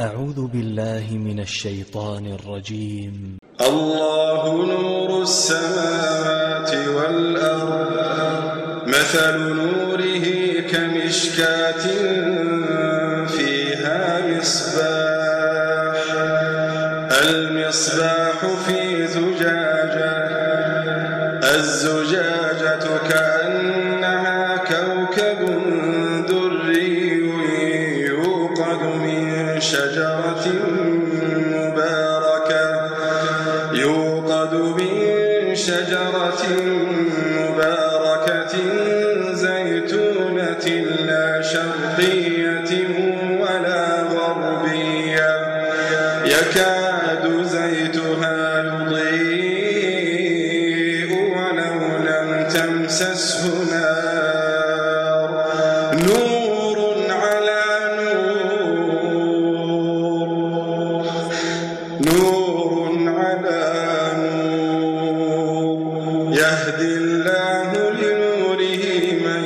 أعوذ بالله من الشيطان الرجيم. الله نور السماوات والأرض مثل نوره كمشكاة فيها مصباح المصباح في زجاجة الزجاجة كأنها زيتونة لا شرقية ولا غربية. يكاد زيتها يضيء ولو لم تمسسه نار. نور على نور. نور على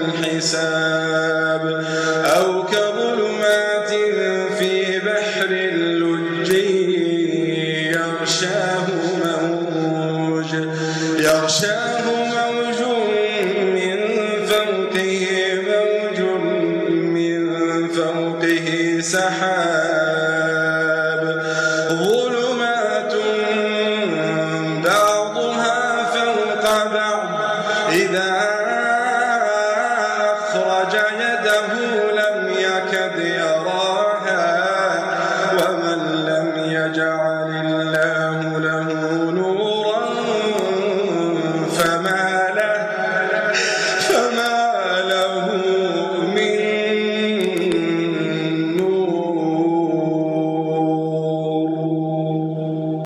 الحساب أو كظلمات في بحر يغشاه موج يغشاه موج من فوقه موج من فوقه سحاب